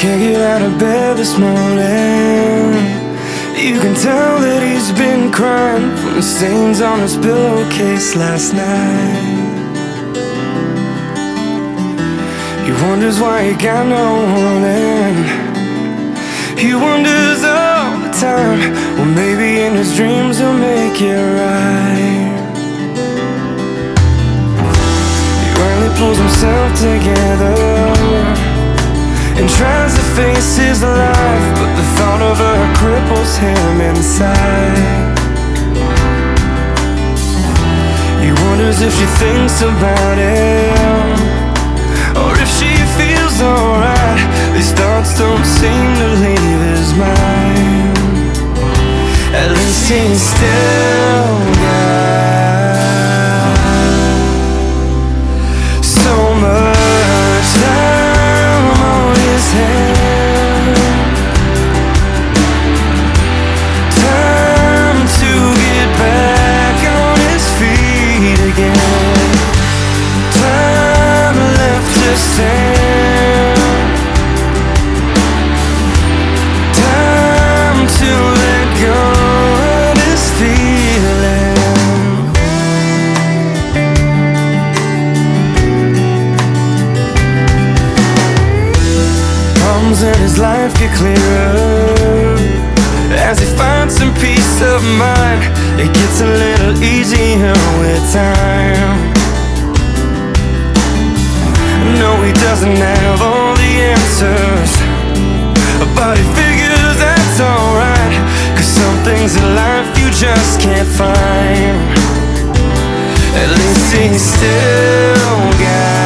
can't get out of bed this morning. You can tell that he's been crying from the stains on his pillowcase last night. He wonders why he got no warning. He wonders all the time. Well, maybe in his dreams he'll make it right. He finally pulls himself together face his life, but the thought of her cripples him inside. He wonders if she thinks about him or if she feels alright. These thoughts don't seem to leave his mind. At least he's still It gets a little easier with time. No, he doesn't have all the answers. But he figures that's alright Cause some things in life you just can't find. At least he still got